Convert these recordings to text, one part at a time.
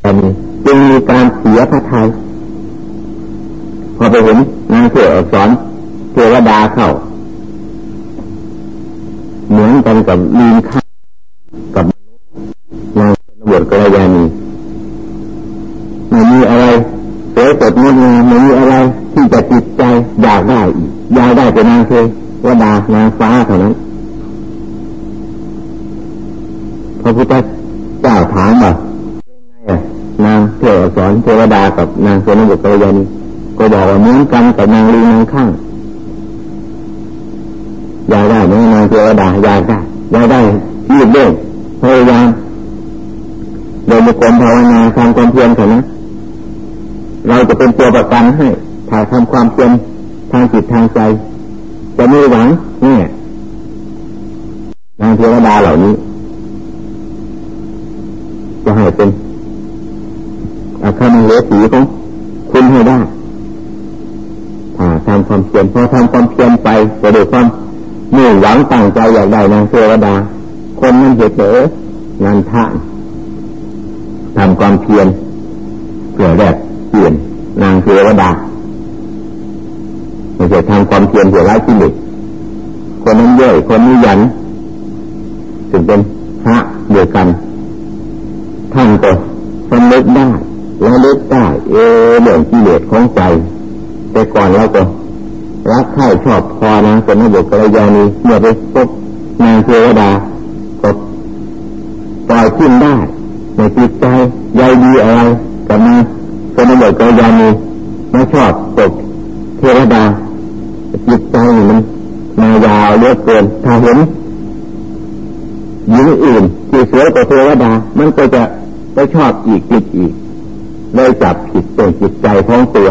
แต่นี้จึงมีการเสียพระทัยพอไปเห็นนางเสือสอนเทวดาเข้าเหมือนกันกับลีนข้ากับนางบวชกระยานีไม่มีอะไรเสวยสดงดงามไม่มีอะไรที่จะติดใจอยากได้อยากได้เป็นนางเทวดานางฟ้าเท่านั้นพระพุทธเจ้าถามว่านางเท วสอนเทวดากับนางเสนบุตรยานีก็บอกว่าเหมือนกันกับนางลีนางข้างอยากได้ไหมนางเทวดาอยากได้อยากได้ที่เด่นพยายามเดินมุกรภาวนาทำความเพียรเถอะนะเราจะเป็นตัวประกันให้ถ้าทำความเพียรทางจิตทางใจ จะมีหวังนี่นางเทวดาเหล่านี้จะให้เป็นอาคารเลสีของคุณให้ได้ถ้าทำความเพียรพอทำความเพียรไปจะได้ความมุ่งหวังตั้งใจอยากได้นางเทวดา คนนั้นเหตุเผยนันทะทำความเพียรเพื่อแรกเปลี่ยนนางเทวดาไม่ใช่ทำความเพียรเพื่อไล่ที่หนึ่งคนนั้นเย่อคนนี้ยันถึงเป็นพระเดียวกันท่านก็สำนึกได้ แล้วลึกได้เออเรื่องกิเลสของใจ แต่ก่อนเราก็รักใคร่ชอบพอนะสมบุกกระยานีเมื่อไปพบนางเทวดาก็ปล่อยขึ้นได้ในจิตใจใยดีอะไรกับมาสมบุกกระยานีไม่ชอบตกเทวดาจิตใจมันมายาวเลือกเกินถ้าเห็นหญิงอื่นที่สวยกว่าเทวดา มันก็จะไปชอบอีกจิตอีก เลยจับผิดตัวจิตใจของตัว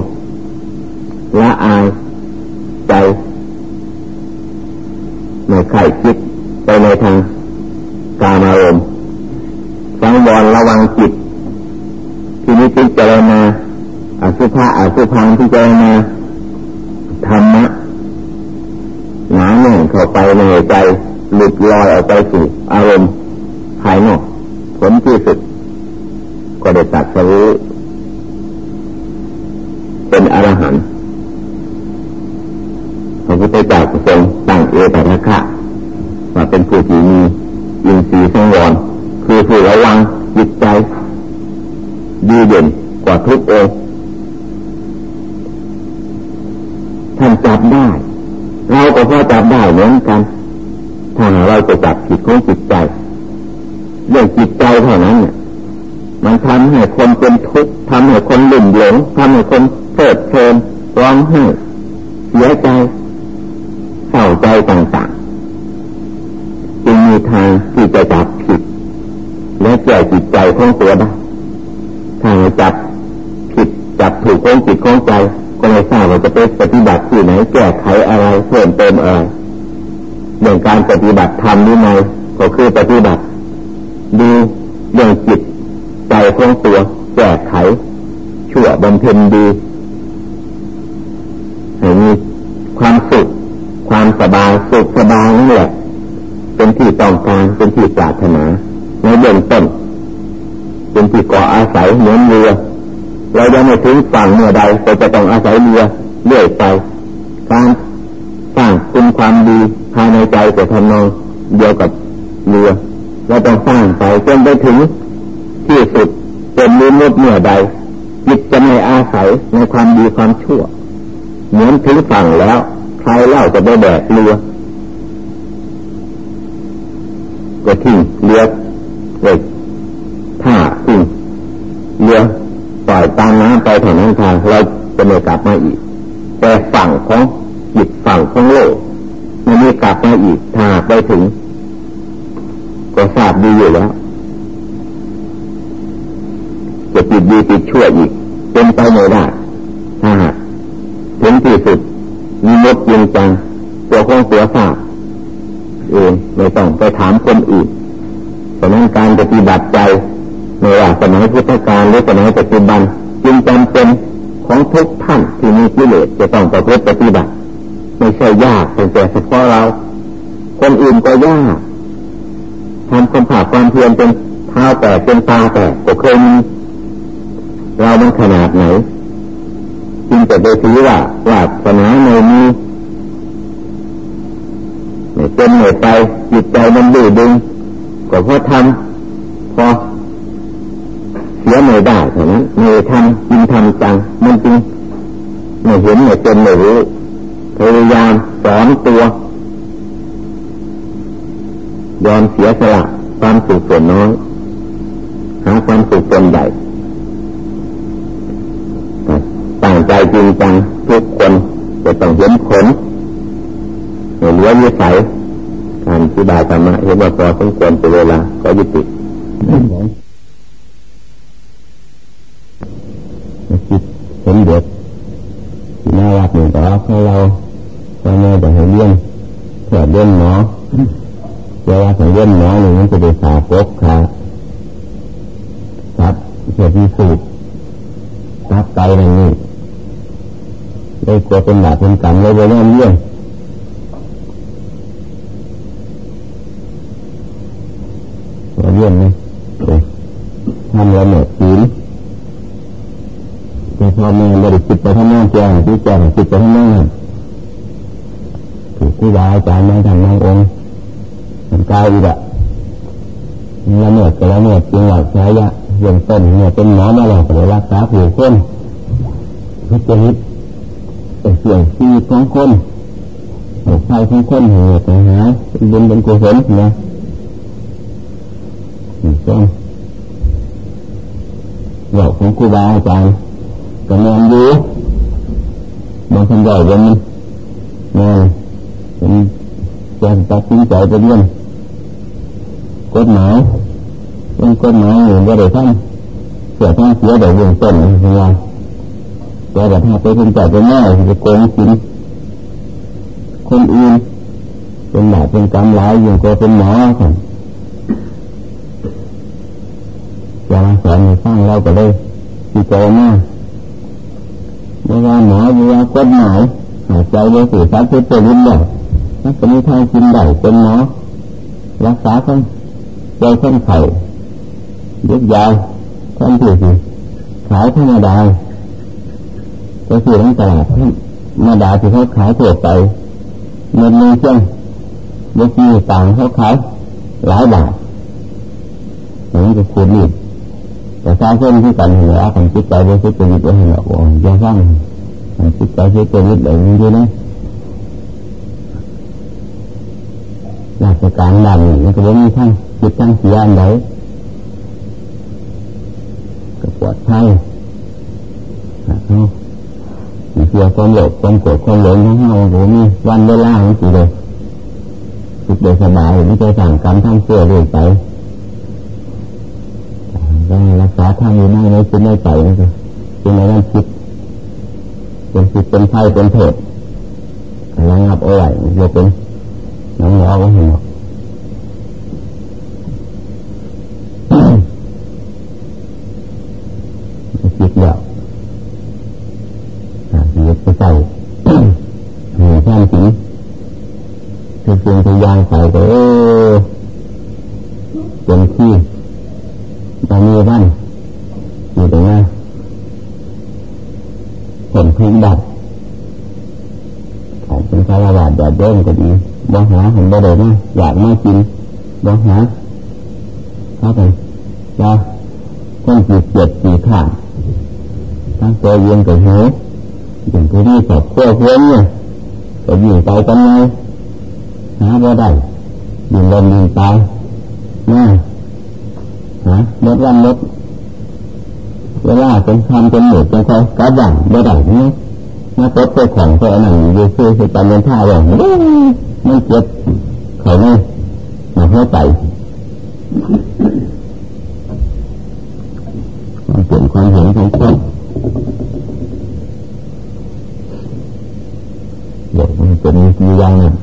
ละอายใจในไข่คิดไปในทางกามารมณ์สังวรระวังจิต ที่นี้พิจารณาอสุภะอสุพังพิจารณาธรรมะหนาแน่นเข้าไปในใจหลุดลอยออกไปสู่อารมณ์ภายนอกผลที่สุดก็ได้ตัดสู้ป็นอรหันต์พระพุทธเจ้าทรงตั้งเอตตะคะว่าเป็นผู้ที่มีอินทรีย์สังวรคือผู้ระวังจิตใจ ดีเทุกองท่านจับได้ เราก็พอจับได้เหมือนกัน ถ้าเราจะจับผิดของจิตใจเรื่องจิตใจเท่านั้นเนี่ยมันทำให้คนเป็นทุกข์ทำให้คนหลุ่มหลงทำให้คนเพิดเพลินร้องไห้เสียใจเศร้าใจต่างๆจึงมีทางที่จะจับผิด และแก้จิตใจของตัวได้ถ้าจับ ถูกของจิตของใจ ก็ไม่ทราบว่าจะไปปฏิบัติที่ไหนแก้ไขอะไรเพิ่มเติมอะไรอย่างการปฏิบัติธรรมนี่ไงก็คือปฏิบัติดูเรื่องจิตใจของตัวแก้ไข ชั่วบำเพ็ญดีให้มีความสุข ความสบายสุขสบายนั่นแหละเป็นที่ต้องการเป็นที่ปรารถนาในเบื้องต้นเป็นที่ก่ออาศัยเหมือนเรือ เรายังไม่ถึงฝั่งเมื่อใดก็จะต้องอาศัยเรือเรื่อยไปการสร้างคุณความดีภายในใจแต่ทำนองเดียวกับเรือเราต้องสร้างไปจนไปถึงที่สุดเป็นมิมุดเมื่อใดจิตจะไม่อาศัยในความดีความชั่ว เหมือนถึงฝั่งแล้วใครเล่าจะไดแบกเรือก็ทิ้งเรือเลยถ้าทิ้งเรือ ปล่อยตามน้ำไปแถวนั้นทางเราจะไม่กลับมาอีก แต่ฝั่งของจิตฝั่งของโลกมันม่กลับมาอีกถ้าไปถึง ก็ทราบดีอยู่แล้วจะติดดีติดชั่วอีก เป็นไปไม่ได้ถ้าหากถึงที่สุดมีมดยิงจังตัวของตัวทราบเองไม่ต้องไปถามคนอื่นเพราะนั้นการปฏิบัติใจ ในว่าสมัยพุทธกาลหรือสมัยปัจจุบันจึงจำเป็นของทุกท่านที่มีกิเลสจะต้องประพฤติปฏิบัติไม่ใช่ยากแต่เฉพาะเรา คนอื่นก็ยากทำความผาดความเพียรเป็นเท้าแตกเป็นตาแตกก็เคยมีเรามันขนาดไหนจึงจะไปถือว่าว่าสนาในนี้ไม่เป็นไม่ไปจิตใจมันดื้อดึงก็เพราะทำพอเสียไม่ได้เท่านั้นไม่ทำจิงทำจัง มันจริงไม่เห็นไม่เป็นไม่รู้พยายามสอนตัวยอมเสียสละความ ส่วนน้อยหาความสุขส่วนใหญ่ตั้งใจจริงจังทุกคนจะต้องเห็นผลเหลือวิสัยการที่บายธรรมะเห็นว่าพอสมควรเป็นเวลาก็ยุติเห็นเด็กน่ารักหนึ่งต่อให้เราแม่จะให้เลี้ยงเพื่อเลี้ยงหมอ เวลาของเลี้ยงหมอหนึ่งมันจะได้สาปกค่ะครับเพื่อที่สุดรับไตอย่างนี้ได้กลัวเป็นบาปเป็นกรรมเลยไปเลี้ยงเลี้ยงเลี้ยงนี่ทำละเมิดศีลแต่พอแม่ไม่ได้คิดไปทั้งนั้นแจ้งที่แจ้งคิดไปทั้งนั้นถูกผู้วาอาจารย์นั่งทำนั่งองค์ กายอีกอะละเมิดก็ละเมิดจริงหลักใช้ยะยังต้นเนี่ยเป็นหมอมาแล้วก็เลยรักษาผู้คนทุกชนิดเป็นเสี่ยงชีวิตของคนหกภัยของคนเหตุหายเป็นบุญเป็นกุศลนะนี่ต้นหลอกของครูบาอาจารย์ก็นอนอยู่บางคนใหญ่ยังนอนเป็นการตัดสินใจไปเรื่อง กฎหมายเป็นกฎหมายหรือว่าเดี๋ยวท่านเสียท่านเสียเดี๋ยววงต้นนะครัแต่แบบถ้าไปเป็นใจเป็นแม่จะโกงกินคนอื่นเป็นหมาเป็นกรรมร้ายยังก็เป็นหมอครับจะมาสอนให้ฟังเราก็เลยดีใจมากไม่ว่าหมอไม่ว่ากฎหมายหายใจเลยสื่อสารเพื่อเป็นลิ้นได้นักปฏิทางกินได้เป็นหมอรักษาคน ใจคนไข่ยึดยาวท่านถือสิขายธรรมดาก็คือทั้งตลาดธรรมดาที่เขาขายทั่วไปเงินมีเช่นเมื่อกี้ต่างเขาขายหลายบาทอย่างนี้ก็ควรรีบแต่สร้างเพื่นที่กันเหนือของจิตใจโดยที่เป็นตัวเหนือโอ้ยยังสร้างจิตใจที่เป็นนิดเดียวนี้ด้วยนะราชการดังนี่ก็ไม่มีทั้ง จิตทั้งเสียอันใดก็ปลอดภัยเขาเสียความโลภความโกรธความหลงของเราโหมีวันเวลาของสิเลยสุดเดสบายไม่ใจสั่งกรรมทั้งเสื่อเรื่อยไปได้รักษาทางอยู่ในในจิตในใจนี่คือจิตในนั้นคิดเป็นจิตเป็นไพ่เป็นเถิดระงับเอาไว้โยเป็นน้องเราก็เห็นหมดคิดแล้วยึดไปใส่หนึ่งแท่นสีคือเพี ยางใส่ก็เออเป็นที่ตอนนี้บ้านอยู่ตรงนั้นผลพื้นดับของเป็นคารวาสแบบเดิมก็ดีบ่หาเห็นบ่ได้นะอยากไมากินบ่หาครับผมว่าคนจีบเกียดจีบข่าทั้งตัวเย็นกับหัวอย่างที่นี่สอบขั้วเพื่อนเนี่ยก็ยิ่งไปกันไง หาบ่ได้ยิ่งลมยิ่งตายนะฮะลดวันลดเวลาเป็นคำเป็นหมดเป็นเขากระดังบ่ได้นี่มาตดตัวของตัวนั้นอยู่คือคือการเงินท่าว่าไม่เจ็บเขาไม่มาเข้าไปความเปลี่ยนความเห็นของคนเดี๋ยวมันเป็นมีอย่างหนึ่ง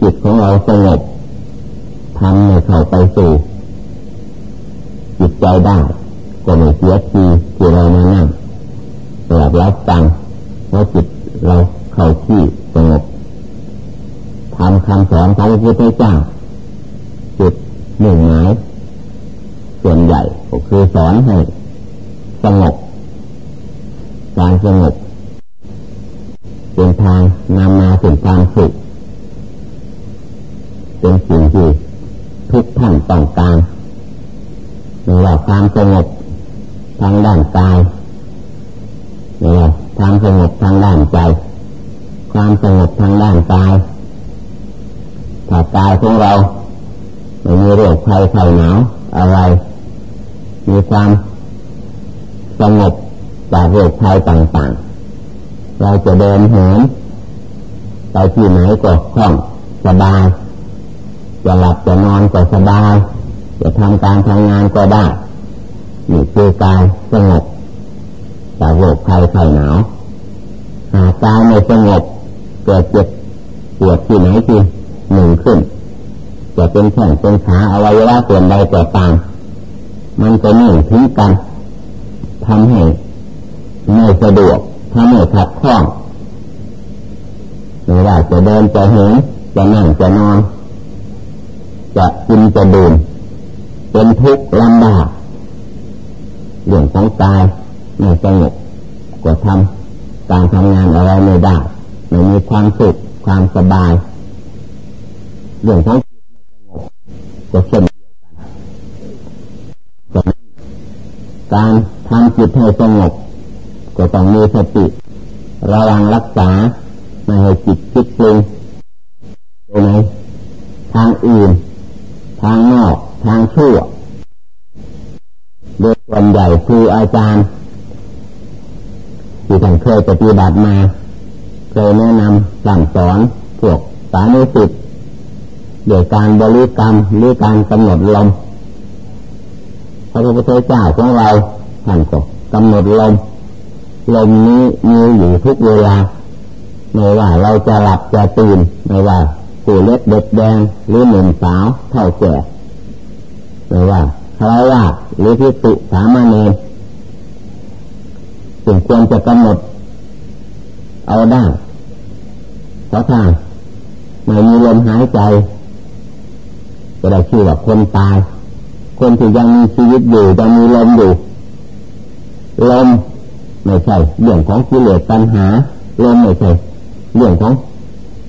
จิตของเราสงบทำให้เข้าไปสู่จิตใจได้ก็ไม่เสียทีที่เรามานั่งหลับรับฟังเพราะจิตเราเข้าที่สงบทำคำสอนของพระพุทธเจ้าจิตหนึ่งหมายส่วนใหญ่ก็คือสอนให้สงบการสงบเป็นทางนำมาถึงความสุข เป็นสิ่งที่ทุกท่านต้องการหรือว่าความสงบทางด้านกายหรือว่าความสงบทางด้านใจ ความสงบทางด้านกายถ้ากายของเราไม่มีเรื่องภัยไข้หนาวอะไร มีความสงบจากเรืคภัยต่างๆ เราจะเดินเหินไปที่ไหนก็คล่องสบาย จะหลับจะนอนก็สบาย จะทำการทำงานก็ได้นี่คือกายสงบจากโรคภัยไข้หนาวหากกายไม่สงบเกิดเจ็บปวดที่ไหนที่หนึ่งขึ้น จะเป็นแข้งเป็นขาอวัยวะส่วนใดก็ตามมันจะหนึ่งทิ้งกันทำให้ไม่สะดวกถ้าไม่ขัดข้องไม่ว่าจะเดินจะเหินจะนั่งจะนอน จะกินจะดื่มเป็นทุกข์ลำบากเรื่องของตายไม่สงบกว่าทำการทำงานอะไรไม่ได้ไม่มีความสุขความสบาย เรื่องของจิตไม่สงบก็เช่นเดียวกันการทำจิตให้สงบก็ต้องมีสติ ระวังรักษาไม่ให้จิตคิดปรุงไปในทางอื่น ทางนอกทางชั่ว โดยส่วนใหญ่คืออาจารย์ที่ท่านเคยปฏิบัติมาเคยแนะนำสั่งสอนพวกสานุสิทธิโดยการบริกรรมหรือการกำหนดลมพระพุทธเจ้าของเราท่านก็กำหนดลมลมนี้มีอยู่ทุกเวลาไม่ว่าเราจะหลับจะตื่นไม่ว่า ผู้เล็กเด็กแดงหรือหนุ่มสาวเท่าแก่หรือว่าคารวะหรือพิสุสามเณรถึงควรจะกำหนด เอาได้เพราะถ้าไม่มีลมหายใจจะได้ชื่อว่าคนตาย คนที่ยังมีชีวิตอยู่ยังมีลมอยู่ลมไม่ใช่เรื่องของกิเลสปัญหาลมไม่ใช่เรื่องของ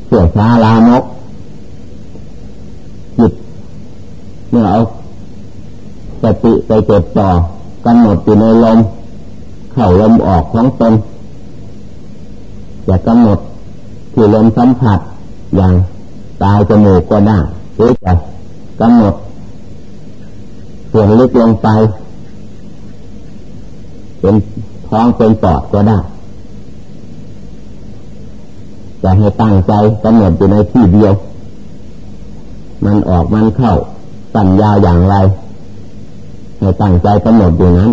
เสื่อมซาลามก เมื่อเอาสติไปจดจ่อกำหนดอยู่ในลมเข่าลมออกของตนจะกำหนดที่ลมสัมผัสอย่างตายจมูกก็ได้หรือจะกำหนดส่วนลึกลงไป เป็นท้องเป็นปอดก็ได้จะให้ตั้งใจกำหนดอยู่ในที่เดียว มันออกมันเข้า สั้นยาวอย่างไรในตั้งใจกำหนดอยู่นั้น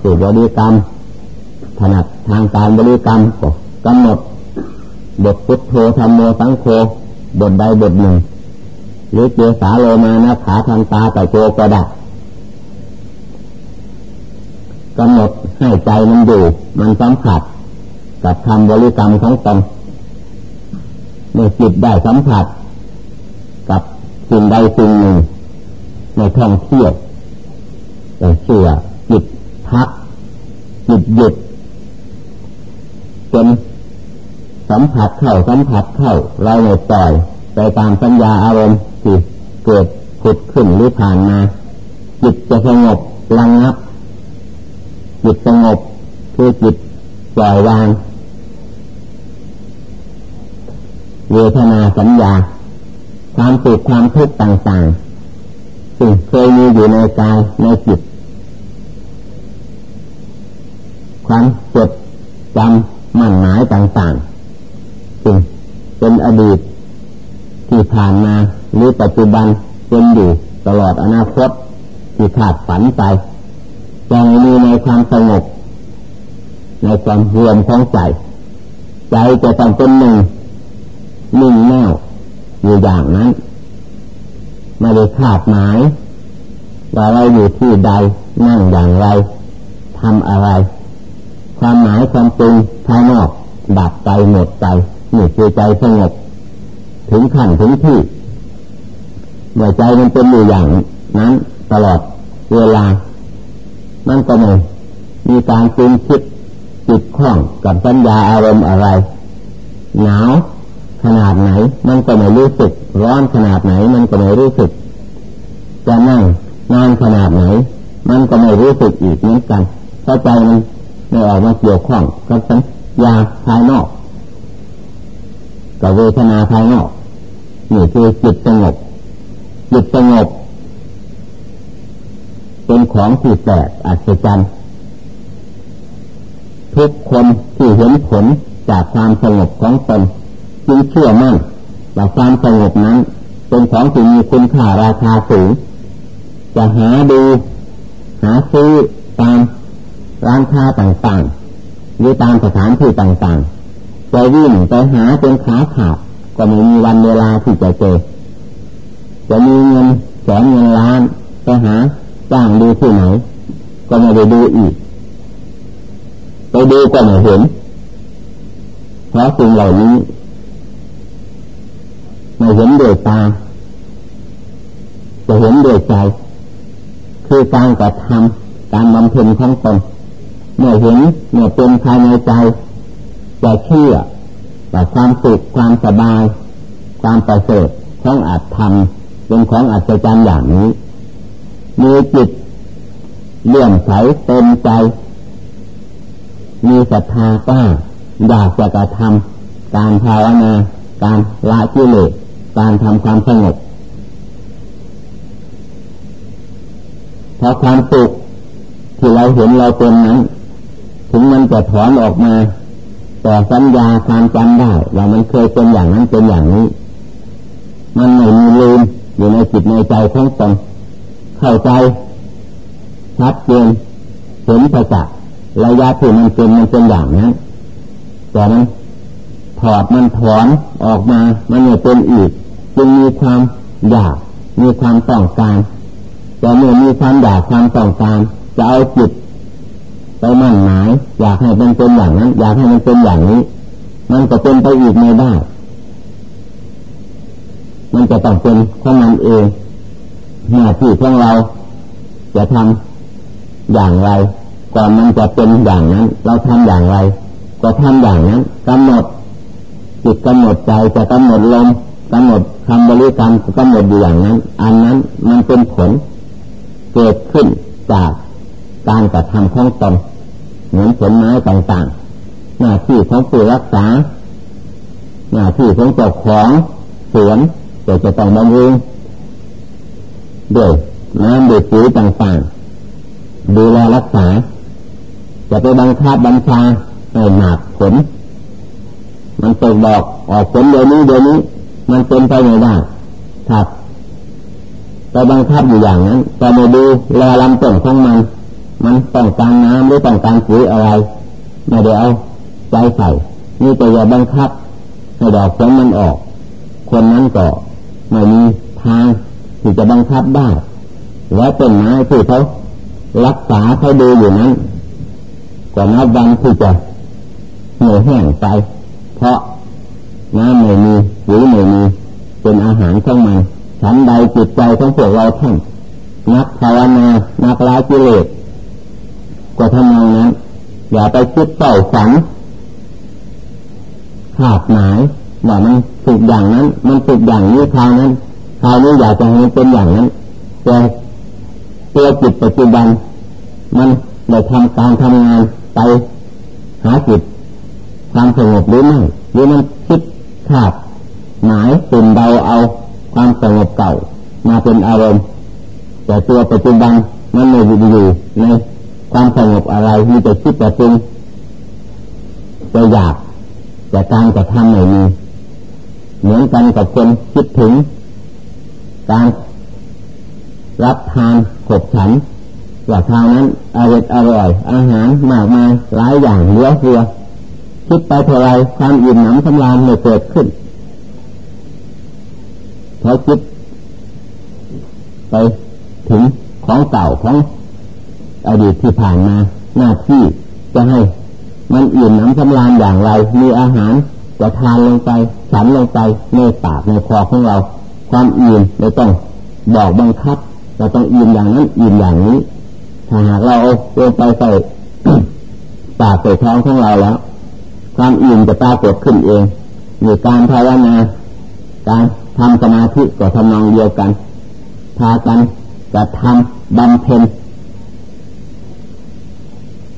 สูบริกรรมถนัดทางการบริกรรมก็กำหนดบทพุทโธธรรมโมสังโฆบทใดบทหนึ่ง หรือเจสาโลมานะขาทางตาแต่โจกระด้กำหนดให้ใจมันดูมันสัมผัส กับคำบริกรรมของตนเมื่อจิตได้สัมผัส กับสิ่งใดสิ่งหนึ่ง ในท่องเที่ยวแต่เชื่อจิตพักจิตหยุดจนสัมผัสเข้าสัมผัสเข้าเราเลยปล่อยไปตามสัญญาอารมณ์ที่เกิดผุดขึ้นหรือผ่านมาจิตจะสงบระงับจิตสงบคือจิตปล่อยวาง เวทนาสัญญา ความสุขความทุกข์ต่างๆ สิ่งเคยมีอยู่ในกายในจิต ความจดจำมั่นหมายต่างๆสิ่งเป็นอดีต ที่ผ่านมาหรือปัจจุบันเป็นอยู่ตลอดอนาคตที่ขาดฝันไปยังมีในความสงบในความรวมของใจ ใจจะต้องเป็นหนึ่งนิ่งแน่วอยู่อย่างนั้น ไม่ได้ขาดหมายว่าเราอยู่ที่ใดนั่งอย่างไรทำอะไร ความหมายความจริงภายนอกดับใจหมดใจนี่คือใจสงบถึงขั้นถึงที่เมื่อใจมันเป็นอยู่อย่างนั้นตลอดเวลา มันก็ไม่มีการปรุงคิดจิตข้องกับสัญญาอารมณ์อะไรหนาว ขนาดไหน มันก็ไม่รู้สึก ร้อนขนาดไหน มันก็ไม่รู้สึก จะนั่งนานขนาดไหน มันก็ไม่รู้สึกอีกเหมือนกันเพราใจมันไม่ออกมาเกี่ยวข้องกับสัญญาภายนอกกับเวทนาภายนอกนี่คือจิตสงบจิตสงบ เป็นของที่แปลกอัศจรรย์ทุกคนที่เห็นผลจากความสงบของตน จึงเชื่อมั่นว่าความสงบนั้น เป็นของที่มีคุณค่าราคาสูง จะหาดู หาซื้อตามร้านค้าต่างๆหรือตามสถานที่ต่างๆจะวิ่งไปหาจนขาขาดก็ไม่มีวันเวลาที่จะเจอจะมีเงินแสนเงินล้านไปหาจ้างดูที่ไหน ก็ไม่ได้ดูอีก ไปดูก็ไม่เห็นเพราะสิ่งเหล่านี้ ไม่เห็นด้วยตาจะเห็นด้วยใจ คือการกระทำการบำเพ็ญของตนเมื่อเห็นเมื่อเป็นภายในใจจะเชื่อแต่ความสุขความสบาย ความประเสริฐของอาจทำเป็นของอัศจรรย์อย่างนี้ มีจิตเลื่อมใสเต็มใจ มีศรัทธากล้าอยากจะกระทำการภาวนาการละกิเลส การทำความสงบเพราะความสุขที่เราเห็นเราเป็นนั้น ถึงมันจะถอนออกมา แต่สัญญาความจำได้ว่ามันเคยเป็นอย่างนั้นเป็นอย่างนี้ มันไม่มีลืมอยู่ในจิตในใจของตนเข้าใจชัดเจนเห็นประจักษ์ระยะที่มันเป็นมันเป็นอย่างนั้นแต่มันถอดมันถอนออกมา มันไม่เป็นอีก จึงมีความอยาก มีความต้องการ แต่เมื่อมีความอยากความต้องการจะเอาจิตไปมั่นหมาย อยากให้มันเป็นอย่างนั้น อยากให้มันเป็นอย่างนี้ มันก็เป็นไปอีกไม่ได้ มันจะต้องเป็นของมันเองหน้าที่ของเรา จะทำอย่างไร ก่อนมันจะเป็นอย่างนั้น เราทำอย่างไร ก็ทำอย่างนั้นกำหนดจิตกำหนดใจจะกำหนดลมกำหนด คำบริกรรมกำหนดอยู่อย่างนั้น อันนั้นมันเป็นผล เกิดขึ้นจากการกระทำของตนเหมือนผลไม้ต่างๆ หน้าที่ของผู้รักษา หน้าที่ของเจ้าของสวนก็จะต้องบำรุงด้วยน้ำด้วยปุ๋ยต่างๆ ดูแลรักษา จะไปบังคับบัญชาให้หนักผล มันตกดอกออกผลเดี๋ยวนี้เดี๋ยวนี้ มันเป็นไปไม่ได้ถ้าไปบังคับอยู่อย่างนั้นแต่ไม่ดูแลลำต้นของมัน มันต้องการน้ำหรือต้องการปุ๋ยอะไรไม่ได้เอาใจใส่นี่แต่อย่าบังคับให้ดอกผลมันออก คนนั้นก็ไม่มีทางที่จะบังคับได้แล้วเป็นไม้ที่เขารักษาเขาดูอยู่นั้นก็นับวันที่จะเหนื่อยแห้งไป เพราะน้ำไม่มี หรือไม่มีเป็นอาหารของมันฉันใดจิตใจของพวกเราท่านนักภาวนานักละกิเลสก็ทำนองนั้นอย่าไปคิดเต่าฝันขาดหมายว่ามันสุกอย่างนั้น มันสุกอย่างนี้คราวนั้นคราวนี้อยากจะให้เป็นอย่างนั้นแต่ตัวจิตปัจจุบัน มันได้ทำการทำงานไปหาจิตความสงบหรือไม่หรือมันคิดขาด หมายตุ่นเดาเอาความสงบเก่า มาเป็นอารมณ์ แต่ตัวปัจจุบันมันไม่อยู่ในความสงบอะไรมีแต่คิดแต่ปรุงจะอยากแต่การกระทำไม่มีเหมือนกันกับคนคิดถึง การรับทานขบฉันว่าทางนั้นอร่อยอร่อย อาหารมากมายหลายอย่างเลือเฟือคิดไปเท่าไรความอิ่มหนำสำราญไม่เกิดขึ้น เขาคิดไปถึงของเก่าของอดีตที่ผ่านมาหน้าที่จะให้มันอิ่มน้ำสำราญอย่างไร มีอาหารจะทานลงไปฉันลงไปในปากในคอของเรา ความอิ่มไม่ต้องบอกบังคับ เราต้องอิ่มอย่างนั้นอิ่มอย่างนี้ ถ้าหากเราเอาลงไปใส่ปากใส่ท้องของเราแล้ว ความอิ่มจะปรากฏขึ้นเองมีการภาวนาการ ทำสมาธิก็ทำนองเดียวกัน พากันจะทำบำเพ็ญ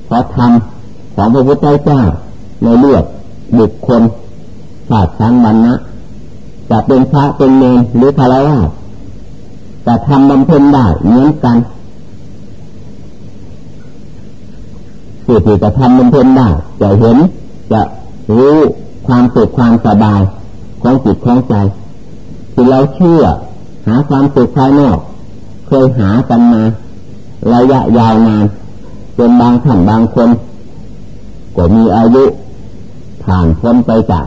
เพราะทำของพระพุทธเจ้าในเลือกบุคคลศาสตร์ชั้นวรรณะจะเป็นพระเป็นเนรหรือพระราชแต่ทำบำเพ็ญได้เหมือนกันสิ่งที่จะทำบำเพ็ญได้จะเห็นจะรู้ความสุขความสบายของจิตของใจ ที่เราเชื่อ หาความสุขภายนอก เคยหากันมา ระยะยาวนานจนบางท่านบางคนก็มีอายุ ผ่านพ้นไปจาก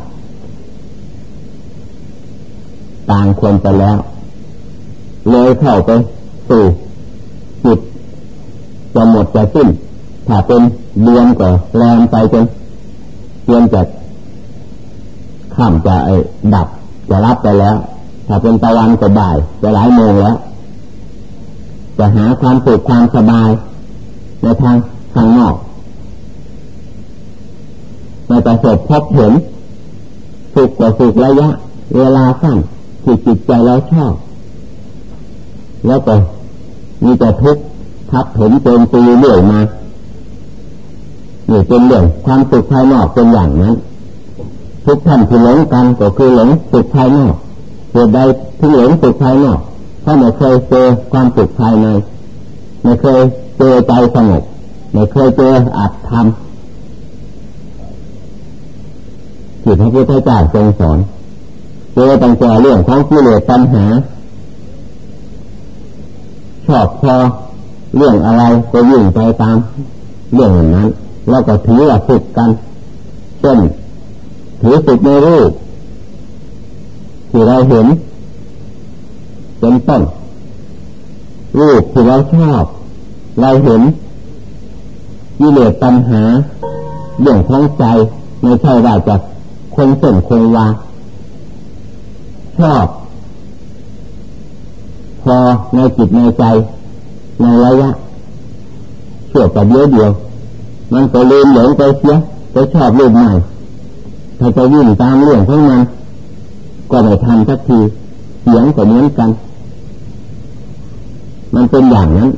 ต่างคนไปแล้ว เลยเข้าไปสู่จิตจะหมดจะสิ้น ถ้าเป็นเดือนก็แรงไปจนเดือนจะข้ามจะดับจะรับไปแล้ว ถ้าเป็นตะวันก็บ่ายจะหลายโมงแล้วจะหาความสุขความสบายในทางข้างนอกในประสบพบเห็นสุขกว่าสุขระยะ เวลาสั้นที่จิตใจเราชอบ แล้วก็มีแต่ทุกข์ทับถมเต็มตีเรื่อยมานี่เป็นเรื่องความสุขภายนอกเป็นอย่างนั้น ทุกท่านที่หลงกันก็คือหลงสุขภายนอก เหตุใดที่หลงสุขภายนอกเพราะไม่เคยเจอความสุขภายในไม่เคยเจอใจสงบไม่เคยเจออัตธรรมที่พระพุทธเจ้าทรงสอนเจอตั้งแต่เรื่องของกิเลสปัญหา ชอบพอเรื่องอะไรก็ยิ่งไปตาม เรื่องนั้น แล้วก็ถือว่าฝึกกันเช่นถือฝึกในรูป ที่เราเห็นเป็นต้นรูปที่เราชอบ เราเห็นกิเลสปัญหาเรื่องของใจไม่ใช่ว่าจะคงส้นคงวาชอบพอในจิตในใจในระยะชั่วกับเยอะเดียว มันก็ลืมหลงไปเสียไปชอบรูปใหม่ถ้าจะวิ่งตามเรื่องของมัน ก็ไม่ทันสักทีเสียงก็เหมือนกัน มันเป็นอย่างนั้น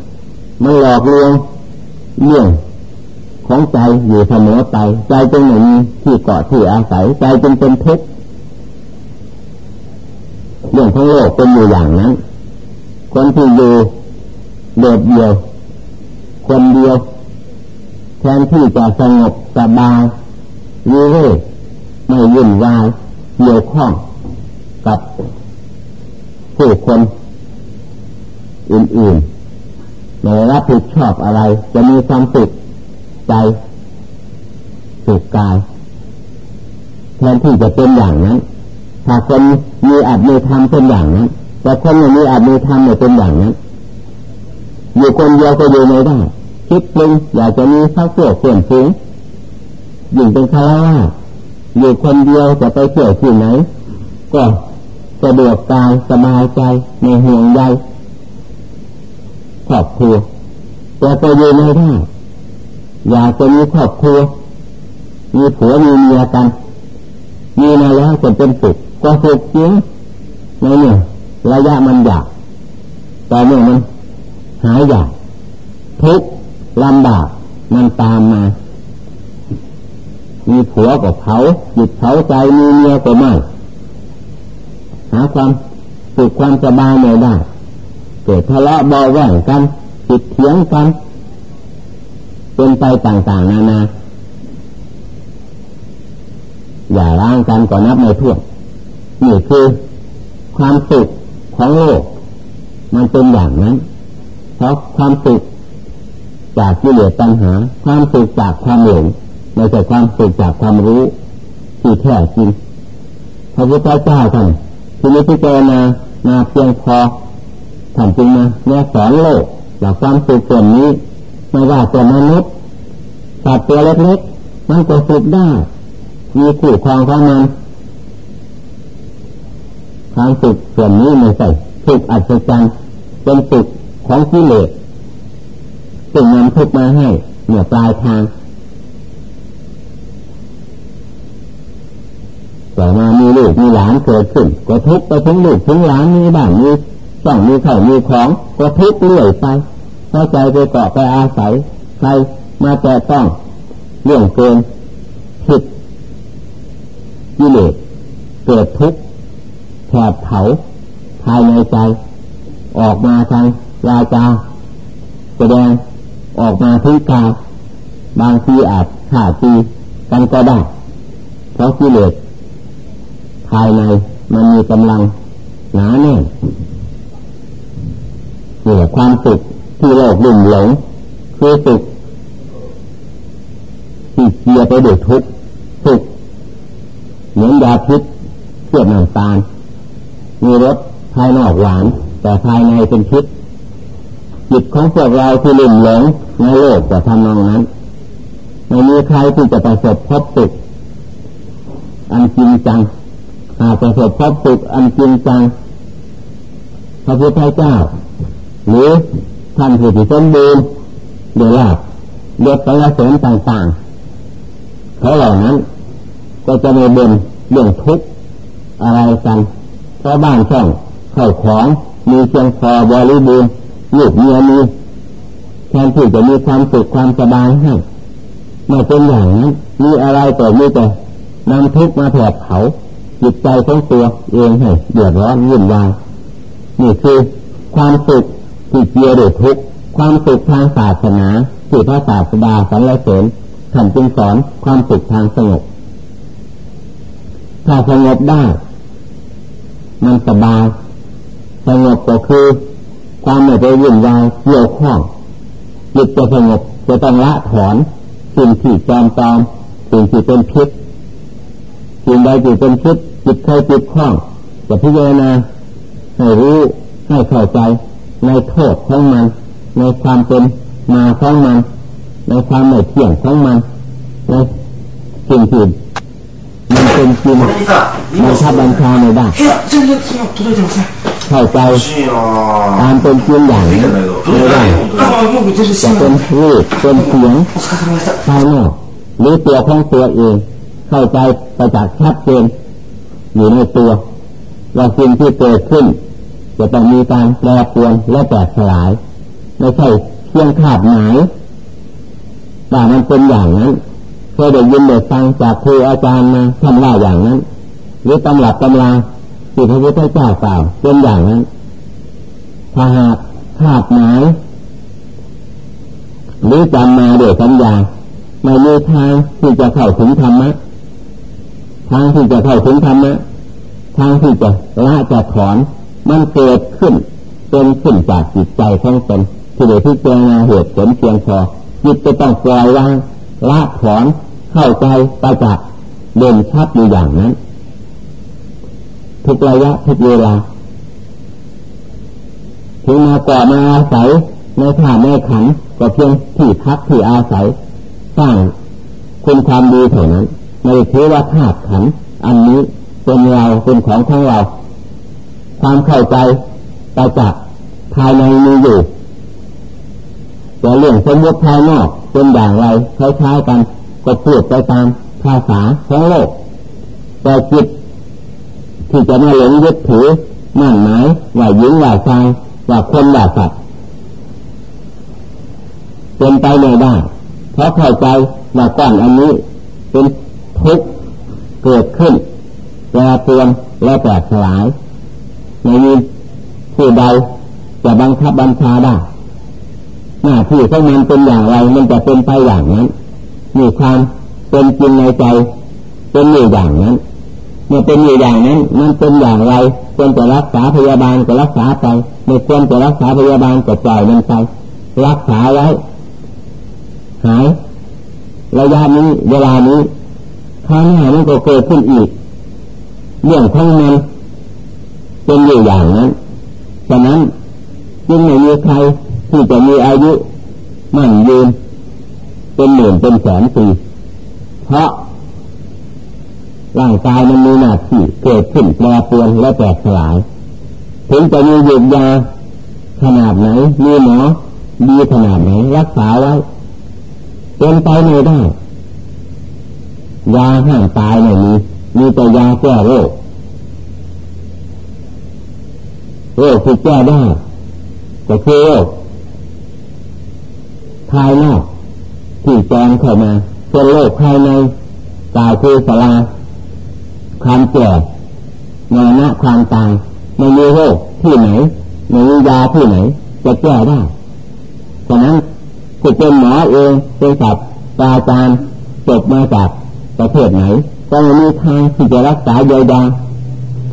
มันหลอกลวงเรื่องของใจอยู่เสมอไป ใจจึงไม่มีที่เกาะที่อาศัย ใจจึงเป็นทุกข์เรื่องของโลกเป็นอยู่อย่างนั้น คนที่อยู่โดดเดี่ยว คนเดียวแทนที่จะสงบสบายยืเร่ไม่ยุ่นวายเกี่ยวข้อง กับผู้คนอื่นๆไม่รับผิดชอบอะไร จะมีความสุขใจสุขกายแทนที่จะเป็นอย่างนั้นถ้าคนมีอาจมีธรรมเป็นอย่างนั้นแต่คนไม่มีอาจมีธรรมไม่เป็นอย่างนั้นอยู่คนเดียวก็อยู่ไม่ได้คิดปรุงอยากจะมีข้าวเสื่อเสื่อมสูงยิ่งเป็นคารวะอยู่คนเดียวจะไปเที่ยวที่ไหน ก็ สะดวกกายสบายใจในห่วงใยครอบครัวแต่ก็อยู่ไม่ได้อยากจะมีครอบครัวมีผัวมีเมียกัน มีมาแล้วจะเป็นสุขก็สุขจริงในเนี่ยระยะมันอยาก แต่เมื่อมันหายอยากทุกลำบากมันตามมา มีผัวกับเขาจิตเขาใจมีเมียก็ไม่ หาความสุขความสบายไม่ได้เกิดทะเลาะเบาแหว่งกันจิตเถียงกันเป็นไปต่างๆนานา อย่าร่างกันก่อนนับไม่ถ้วนนี่คือ ความสุขของโลก มันเป็นอย่างนั้น เพราะความสุขจากกิเลสตัณหา ความสุขจากความหลงไม่ใช่ความสุขจากความรู้ที่แท้จริงพระพุทธเจ้าท่าน ที่นี้ที่เจนามาเพียงพอท่านจึงมาแนะสอนโลกหลักความสุขส่วนนี้ไม่ว่าจะมนุษย์สัตว์ตัวเล็กๆมันก็สุขได้ มีคู่ครองของมันความสุขส่วนนี้ไม่ใช่สุขอัศจรรย์เป็นสุขของกิเลสซึ่งนำทุกมาให้เหนือปลายทาง แต่มามีลูกมีหลานเกิดขึ้นก็ทุกไปถึงลูกถึงหลานมีบ้านมีต้องมีเข่ามีของก็ทุกเรื่อยไปเข้าใจไปเกาะไปอาศัยใครมาแต่ต้องเรื่องเกินผิดกิเลสเกิดทุกข์แผดเผาภายในใจ ออกมาทางวาจาแสดงออกมาที่กายบางทีอาจขาดตีกันก็ได้เพราะกิเลส ภายในมันมีกำลังหนาแน่นเหนือความสุขที่โลกลุ่มหลงคือสุขที่เกียไปด้วยทุกข์สุขเหมือนยาพิษเทียบน้ำตาลมีรสภายนอกหวาน แต่ภายในเป็นพิษจิตของพวกเราที่ลุ่มหลงในโลกจะทำนองนั้นไม่มีใครที่จะประสบพบสุขอันจริงจัง หากประสบพบสุขอันจริงจังพระพุทธเจ้า หรือท่านผู้ที่สมบูรณ์โดยลาบเดือดประเสริฐต่างๆเขาเหล่านั้น ก็จะไม่เบ่นเรื่องทุกข์อะไรกันเพราะบ้านช่องเข้าของมีเชียงพอบริบูรณ์ลูกเมียมีแทนที่จะมีความสุขความสบายให้ไม่เป็นอย่างนั้นมีอะไรต่อมีแต่นำทุกข์มาแผดเผา จิตใจของตัวเองให้เดือดร้อนวุ่นวายนี่คือความสุขที่เกี่ยวด้วยทุกความสุขทางศาสนาที่พระศาสดาสรรเสริญท่านจึงสอนความสุขทางสงบถ้าสงบได้ มันสบายสงบก็คือ ความไม่ไปวุ่นวายเกี่ยวข้องจิตจะสงบจะต้องละถอนสิ่งที่จอมตอมสิ่งที่เป็นพิษสิ่งใดที่เป็นพิษ จิตเคยจิตข้องจะพิจารณาให้รู้ให้เข้าใจในโทษของมัน ในความเป็นมาของมัน ในความไม่เที่ยงของมันในสิ่งที่เป็นจริงในทับบัญชาในได้เข้าใจตามเป็นจริงอย่างนี้ไม่ได้จะเป็นรูปเป็นเสียงภายนอกหรือตัวของตัวเอง เข้าใจประจักษ์ชัดเจน อยู่ในตัวว่าสิ่งที่เกิดขึ้น จะต้องมีการแปรปรวนและแตกสลาย ไม่ใช่เพียงขาดหมายแต่มันเป็นอย่างนั้นเคยได้ยินได้ฟังจากครูอาจารย์มาทำว่าอย่างนั้น หรือตำรับตำราสิทธิพุทธเจ้ากล่าวเป็นอย่างนั้นถ้าหากขาดหมายหรือจำมาโดยสัญญาไม่มีทางที่จะเข้าถึงธรรมะ ทางที่จะเข้าถึงธรรมะทางที่จะละจะถอน มันเกิดขึ้นเป็นขึ้นจากจิตใจของตนที่ได้พิจารณาเหตุผลเพียงพอจิตจะต้องปล่อยวางละถอนเข้าใจไปจากเด่นชัดอยู่อย่างนั้น ทุกระยะทุกเวลาถึงมาก่อมาอาศัยในฐาในขันก็เพียงที่พักที่อาศัยสร้างคุณความดีเท่านั้น ในเทวธาตุขันอันนี้เป็นเราเป็นของของเรา ความเข้าใจปจักภายในมีอยู่แต่เรื่องสมมติภายนอกเป็นอย่างไรเขาใช้กันก็พูดไปตามภาษาของโลกแต่จิตที่จะมาหลงยึดถือมั่นหมายว่าหญิงว่าชายว่าคนว่าสัตว์เป็นไปไม่ได้เพราะเข้าใจว่าก้อนอันนี้เป็น ทุกข์เกิดขึ้นแปรเปลี่ยนและแตกสลายในนี้ผู้ใดจะบังคับบัญชาได้ หน้าที่ของมันเป็นอย่างไรมันจะเป็นไปอย่างนั้นมีความเป็นจริงในใจ เป็นอยู่อย่างนั้นเมื่อเป็นอยู่อย่างนั้น มันเป็นอย่างไรควรจะรักษาพยาบาลก็รักษาไปไม่ควรจะรักษาพยาบาลก็ปล่อยมันไปรักษาไว้หายระยะนี้เวลานี้ ข้งหน้ามันก็เกิดขึ้นอีก เรื่องของมันเป็นอยู่อย่างนั้นฉะนั้นจึงไม่มีใครที่จะมีอายุมั่นยืนเป็นหมื่นเป็นแสนปีเพราะร่างกายมันมีหน้าที่เกิดขึ้นแปรเปลี่ยนและแตกสลาย ถึงจะมีหยุดยาขนาดไหนมีหมอดีขนาดไหนรักษาไว้เป็นไปไม่ได้ ยาห้ามตายไม่มีมีแต่ยาแก้โรคโรคที่แก้ได้ก็คือโรคภายนอกที่แจงเข้ามาส่วนโรคภายในกายคือสลาความแก่มรณะความตายไม่มีโรคที่ไหนไม่มียาที่ไหน จะแก้ได้ฉะนั้นผู้เป็นหมอเองเป็นศัพท์อาจารย์จบมาจาก ประเทศไหนก็ไม่มีทางที่จะรักษาเยียวยา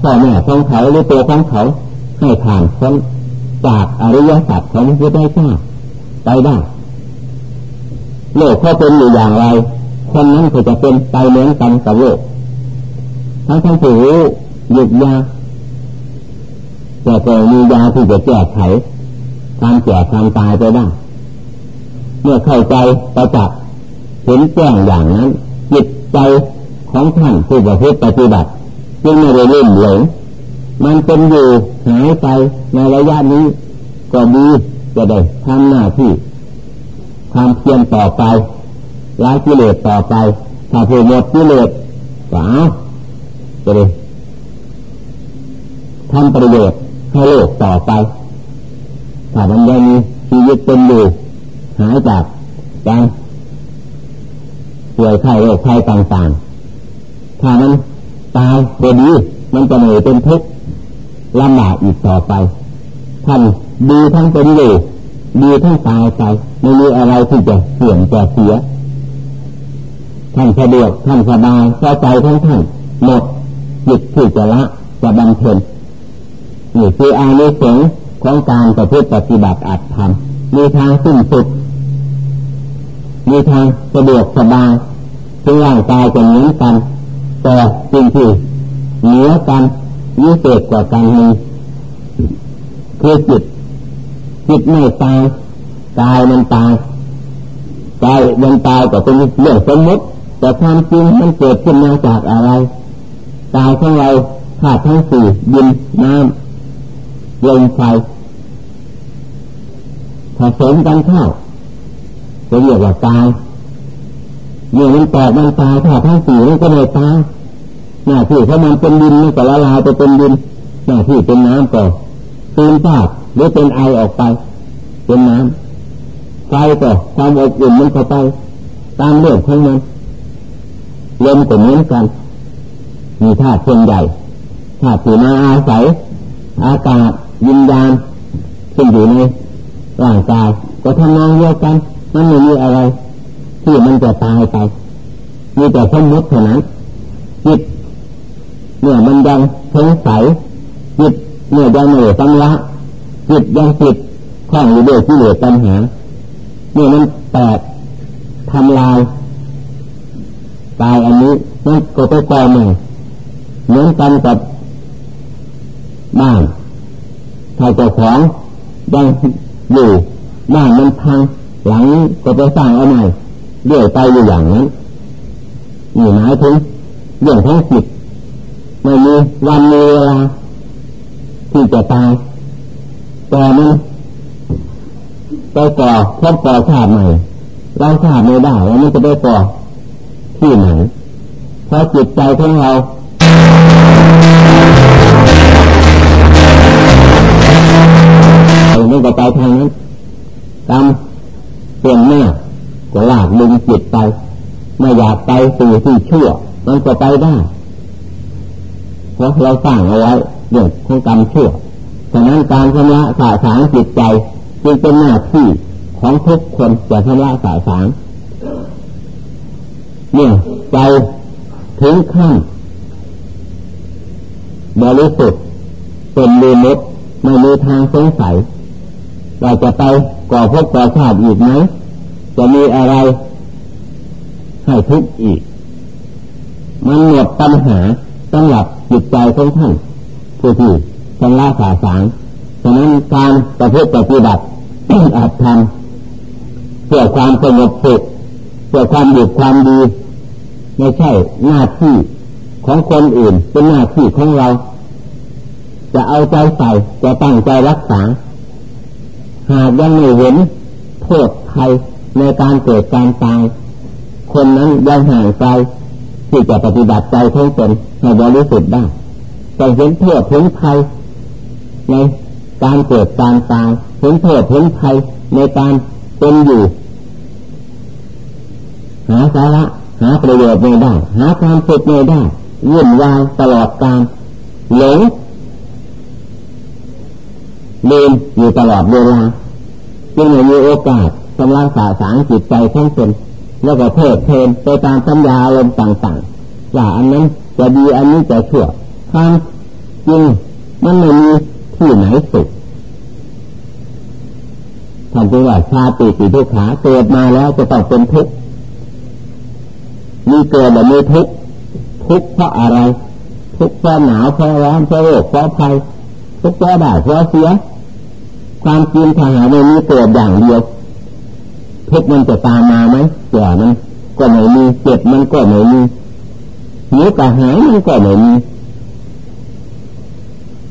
พ่อแม่ของเขาหรือตัวของเขาให้ผ่านพ้นจากอริยสัจของพระได้ทราบไปได้โลกเขาเป็นอยู่อย่างไร คนนั้นก็จะเป็นไปเหมือนกันกับโลกทั้งทั้งผู้รู้หยุดยาแต่ก็มียาที่จะแก้ไขความแก่ความตายไปได้เมื่อเข้าใจประจักษ์เห็นแจ้งอย่างนั้น ใจของท่านผู้ประพฤติปฏิบัติจึงไม่ได้เล่นหลงมันเป็นอยู่หายไปในระยะนี้ก็ดีจะได้ทำหน้าที่ความเพียรต่อไปละกิเลสต่อไปถ้าผู้หมดกิเลสก็เอาจะได้ทำประโยชน์ให้โลกต่อไปถ้ามันยังมีชีวิตเป็นอยู่หายจากการ ป่วยไข้โรคภัยต่างๆ ถ้ามันตายก็ดีมันจะไม่อยเป็นทุกข์ลำบากอีกต่อไปท่านดีทั้งเป็นอยู่ดีทั้งตายไปไม่มีอะไรที่จะเสื่อมจะเสียท่านสะดวกท่านสบายพอใจทั้งท่านหมดจิตที่จะละจะบำเพ็ญนี่คืออานิสงส์ของการประพฤติปฏิบัติอัตธรรมมีทางสิ้นสุด มีทางสะดวกสบายถึงร่างกายจะเหมือนกัน แต่สิ่งที่เหนือกันวิเศษกว่ากันมีคือจิตจิตไม่ตายกายมันตายกายมันตายก็เป็นเรื่องสมมติแต่ความจริงมันเกิดขึ้นมาจากอะไรกายของเราธาตุทั้งสี่ดินน้ำลมไฟผสมกันเข้า จะเรียกว่าตายเมื่อมันแตกมันตายถ้าทั้งสี่มันก็ไม่ตายหน้าที่เขามันเป็นดินมันก็ละลายไปเป็นดินหน้าที่เป็นน้ำก็ตื่นตาหรือเป็นไอออกไป เป็นน้ำไฟก็ความอบอุ่นมันเข้าไป ตามเรื่องของมันลมก็เหมือนกัน มีธาตุเช่นใหญ่ธาตุที่มาอาศัย อากาศยินยานซึ่งอยู่ในร่างกายก็ทำงานเดียวกัน มันไม่มีอะไร ที่มันจะตายไปมีแต่สมมติเท่านั้นจิตเนี่ยมันยังสงสัยจิตเนี่ยยังไม่ตั้งละจิตยังจิตข้องอยู่ด้วยที่เหลือปัญหาเนี่ยมันแตกทำลายตายอันนี้นั่นก็ไปก่อใหม่เหมือนกันกับบ้านถ้าเจ้าของยังอยู่บ้านมันพัง หลังก็ไปสร้างเอาใหม่เรื่อยไปอยู่อย่างนั้นนี่หมายถึงเรื่องของจิตไม่มีวันมีเวลาที่จะตายแต่มันไปก่อครอบก่อชาติใหม่เราชาติไม่ได้ว่ามันจะได้ก่อที่ไหนเพราะจิตใจของเราไม่ก็ไปทางนั้นกรรม เปลี่ยนหน้าก็ลากดึงจิตไป ไม่อยากไปสู่ที่ชั่ว มันก็ไปได้ เพราะเราสร้างเอาไว้เรื่องของกรรมชั่วฉะนั้นการชำระสาสางจิตใจจึงเป็นหน้าที่ของทุกคนจะชำระสาสางเนี่ยใจถึงขั้นบริสุทธิ์เป็นมีมุดไม่มีทางสงสัยเราจะไป ก่อพบก่อชาติอีกไหมจะมีอะไรให้ทุกข์อีก มันหมดปัญหาสำหรับจิตใจของท่านผู้ที่ชำระสาสางฉะนั้นการประพฤติปฏิบัติอาจทำเพื่อความสงบสุขเพื่อความดีความดี ไม่ใช่หน้าที่ของคนอื่นเป็นหน้าที่ของเรา จะเอาใจใส่จะตั้งใจรักษา หากยังไม่เห็นโทษใครในการเกิดการตายคนนั้นยังห่างไกลที่จะปฏิบัติใจทั้งตนให้บริสุทธิ์ได้ต้องเห็นโทษเห็นภัยในการเกิดการตายเห็นโทษเห็นภัยในการเป็นอยู่หาสาระหาประโยชน์ไม่ได้หาความสุขไม่ได้วุ่นวายตลอดการหลงลืมอยู่ตลอดเวลา จึงไม่มีโอกาสกำลังสาสางจิตใจทั้งตนแล้วก็เพิดเพลินไปตามสัญญาอารมณ์ต่างๆว่าอันนั้นจะดีอันนี้จะชั่วความจริงมันไม่มีที่ไหนสุขท่านจึงว่าชาติสิทุกขาเกิดมาแล้วจะต้องเป็นทุกข์มีเกิดแบบมีทุกข์ทุกข์เพราะอะไร ทุกข์เพราะหนาวเพราะร้อนเพราะโรคเพราะภัยทุกข์เพราะได้เพราะเสีย ความจริงถ้าหาไม่มีเกิดอย่างเดียวทุกมันจะตามมาไหมแก่มันก็ไม่มีเจ็บมันก็ไม่มีหิวกระหายมันก็ไม่มี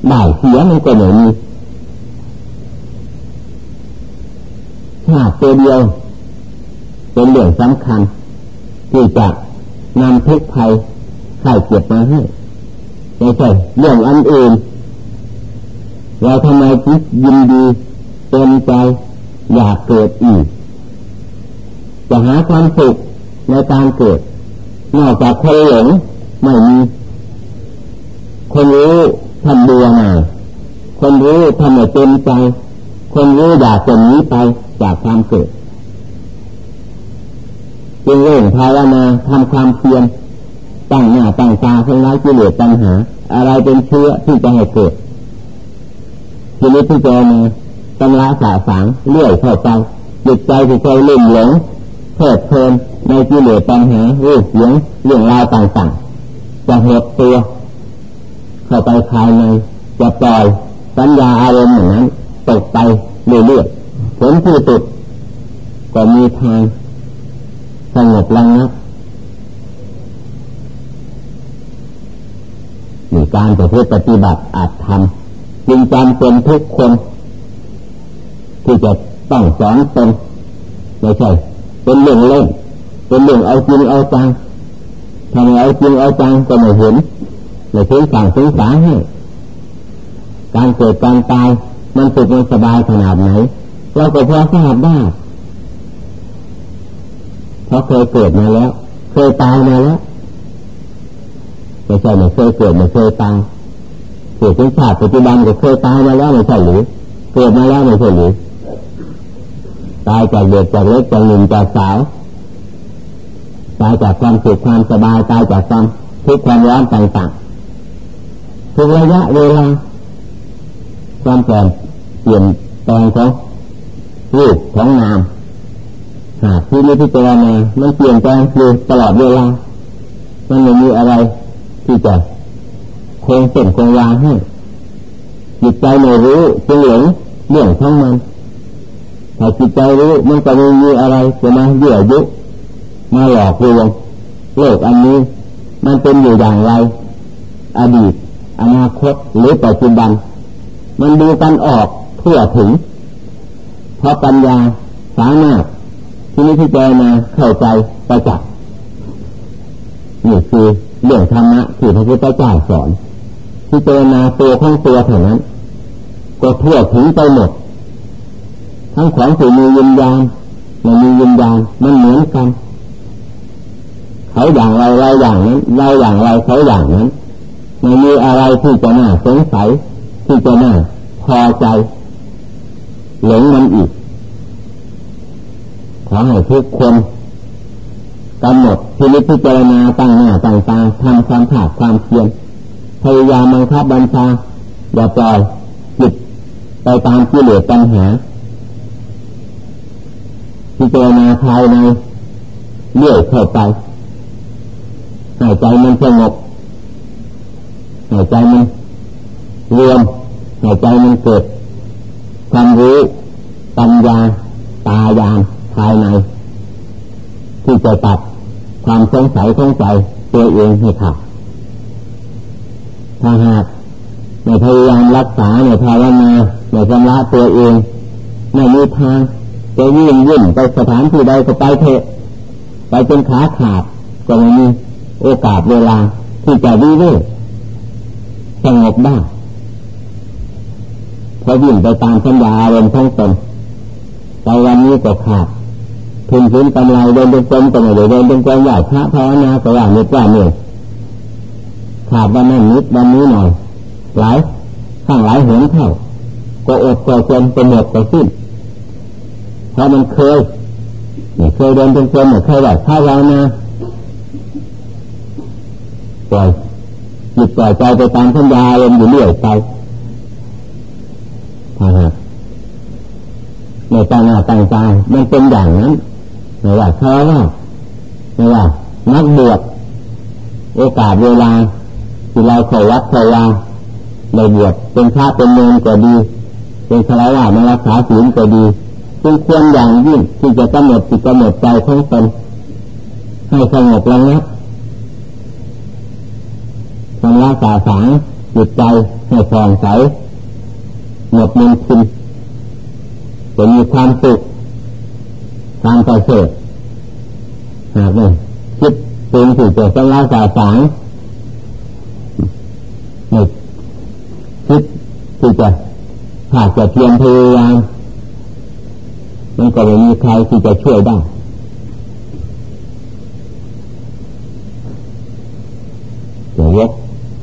ได้เสียมันก็ไม่มีชาติตัวเดียว เป็นเรื่องสำคัญ ที่จะนำทุกภัยไข้เจ็บมาให้ไม่ใช่เรื่องอันอื่น เราทำไมจิตยินดีเต็มใจอยากเกิดอีก จะหาความสุขในการเกิด นอกจากคนหลงไม่มี คนรู้ทำเบื่อหน่ายคนรู้ทำให้เต็มใจ คนรู้อยากจะหนีไปจากความเกิดจึงเร่งภาวนาทำความเพียรตั้งหน้าตั้งตาให้ร้ายกิเลสปัญหา อะไรเป็นเชื้อที่จะให้เกิด ทีนี้ที่เจอมาตำราสาสางเลื่อยเข้าไปจิตใจที่เคยลุ่มหลงเพลิดเพลินในกิเลสปัญหารูปเสียงเรื่องราวต่างๆจะหดตัวเข้าไปภายในจะปล่อยสัญญาอารมณ์อย่างนั้นตกไปเรื่อยๆผลที่สุดก็มีทางสงบระงับมีการประพฤติปฏิบัติอาจทำ จึงจำเป็นทุกคน ที่จะต้องสอนตนไม่ใช่เป็นเรื่องเล่น เป็นเรื่องเอาจริงเอาจังทำเอาจริงเอาจังก็ไม่เห็นไม่ถึงสั่งถึงสาให้การเกิดการตายมันสุขมันสบายขนาดไหนเราก็พอทราบได้เพราะเคยเกิดมาแล้ว เคยตายมาแล้วไม่ใช่ไม่เคยเกิดไม่เคยตาย เกิดเป็นชาติปัจจุบันก็เคยตายมาแล้วไม่ใช่หรือเกิดมาแล้วไม่ใช่หรือตายจากเด็กจากเล็กจากหนุ่มจากสาวตายจากความสุขความสบายตายจากความทุกข์ความร้อนต่างๆทุกระยะเวลาความแปลเปลี่ยนแปลงของรูปของนามหากที่นี้พิจารณามันเปลี่ยนแปลงอยู่ตลอดเวลามันไม่มีอะไรที่จะ คงเส้นคงวาให้จิตใจไม่รู้จึงหลงเรื่องทั้งมันถ้าจิตใจรู้มันจะไม่มีอะไรจะมาเยื่อยุมาหลอกลวงโลกอันนี้ มันเป็นอยู่อย่างไร อดีต อนาคตหรือปัจจุบัน มันดูกันออกทั่วถึง เพราะปัญญาสามารถที่นี้ที่เจมาเข้าใจประจักษ์นี่คือเรื่องธรรมะที่พระพุทธเจ้าสอน ที่เจมาตัวของตัวเท่านั้น ก็ทั่วถึงไปหมด ทั้งของที่มียินยานไม่มียินยานมันเหมือนกัน เขาอย่างไราเราอย่างนั้นเราอย่างไราเขาอย่างนั้นไม่มีอะไรที่จะน่าสงสัยที่จะน่าพอใจ หลงมันอีกขอให้ทุกคนกำหนดที่นิพพานาตั้งหน้าตั้งตาทำความผาดความเพียร พยายามบังคับบัญชาอย่าปล่อยจิตไปตามที่เหลือปัญหาที่เจนาภายในเลื่อยเข้าไปหายใจมันสงบหายใจมันรวมหายใจมันเกิดความรู้ปัญญาตายานภายใน ที่จะตัดความสงสัยสงใจตัวเองให้ขาด ถ้าหากในพยายามรักษาในภาวนาในชำระตัวเองไม่มีทางจะยิ่งยิ่งไปสถานที่ใดก็ไปเถอะไปจนขาขาดก็ไม่มีโอกาสเวลาที่จะวิเวกสงบได้พอยิ่งไปตามสัญญาอารมณ์ทั้งตนในวันนี้ก็ขาดทุนทุนกำไรเดินเป็นกลมก็ไม่ได้เดินเป็นกลมใหญ่พระภาวนาก็ว่าเมื่อว่าเนี่ย ขาดวันนั้นนิดวันนี้หน่อยหลายข้างหลายเหนเท่าก็อดก็จนเป็นหมดก็สิ้นเพราะมันเคยเนี่ยเคยเดินเป็นกลมเนี่ยเคยแบบภาวนาปล่อยจิตปล่อยใจไปตามสัญญาเองอยู่เรื่อยไปถ้าหากในตาหน้าต่างตามันเป็นอย่างนั้นไม่ว่าชาวว่าไม่ว่านักบวชโอกาสเวลา ที่เราเข้าวัดเข้าวาในบวชเป็นพระเป็นเนรก็ดี เป็นคารวะในรักษาศีลก็ดีจึงควรอย่างยิ่งที่จะกำหนดจิตกำหนดใจของตนให้สงบระงับชำระสาสางจิตใจให้ฟองใสหมดมันทินจะมีความสุขความประเสริฐหากเนี่ยคิดเป็นสิ่งจะชำระสาสาง ไม่คิดที่จะหากจะเพียรพยายามมันก็ไม่มีใครที่จะช่วยได้จะยก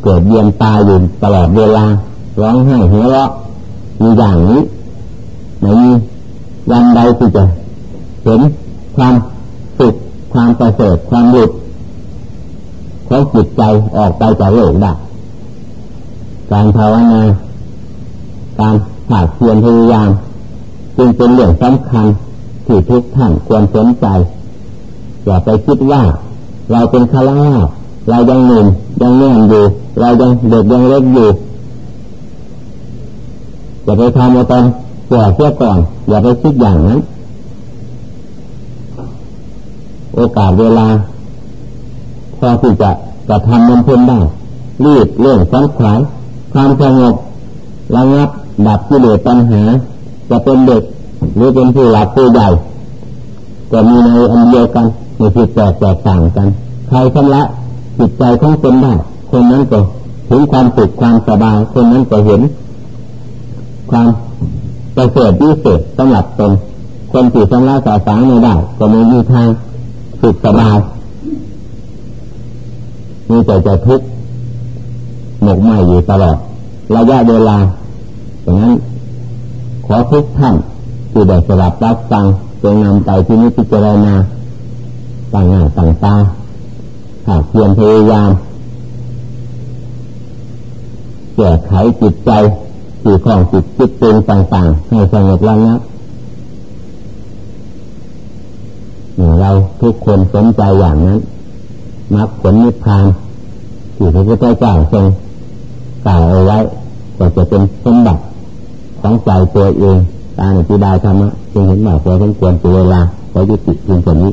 เกิดเบียนตายอยู่ตลอดเวลาร้องไห้หัวเราะมีอย่างนี้ไม่มีวันใดที่จะเห็นความสุขความประเสริฐความหลุดของจิตใจออกไปจากโลกได้ การภาวนาการผาดเพียรพยายามจึงเป็นเรื่องสำคัญที่ทุกท่านควรสนใจ อย่าไปคิดว่า เราเป็นฆราวาสเรายังหนุ่มยังแน่นอยู่ เรายังเด็กยังเล็กอยู่อย่าไปทำเอาตอนแก่เสียก่อน อย่าไปคิดอย่างนั้น โอกาสเวลา พอที่จะจะทำมันเพิ่มได้รีบเรื่องสังขาร ความสงบระงับดับกิเลสปัญหา จะเป็นเด็กหรือเป็นผู้หลักผู้ใหญ่ก็มีในอันเดียวกันในที่แตกแตกต่างกัน ใครชำระจิตใจของคนได้คนนั้นก็ถึงความสุขความสบาย คนนั้นก็เห็น ความประเสริฐพิเศษสำหรับตนคนที่ชำระสาสางไม่ได้ก็ไม่มีทางสุขสบายมีแต่จะทุกข์ หมกไหมอยู่ตลอดระยะเวลาดังนั้น ขอทุกท่านที่ได้สลับรับฟังจงนำไปที่นิพพานาต่างหน้าต่างตาหากเพียรพยายามแก้ไขจิตใจที่ของจิตจิตเป็นต่างๆให้สงบระงับเราทุกคนสนใจอย่างนั้นมรรคผลนิพพานที่พระพุทธเจ้าทรง กล่างเอาไว้ก็จะเป็นสมบัติของใจตัวเองตารอธิบายธรรมะจึงเห็นว่าพอสมควรเวลาขอยุติเพียงแค่นี้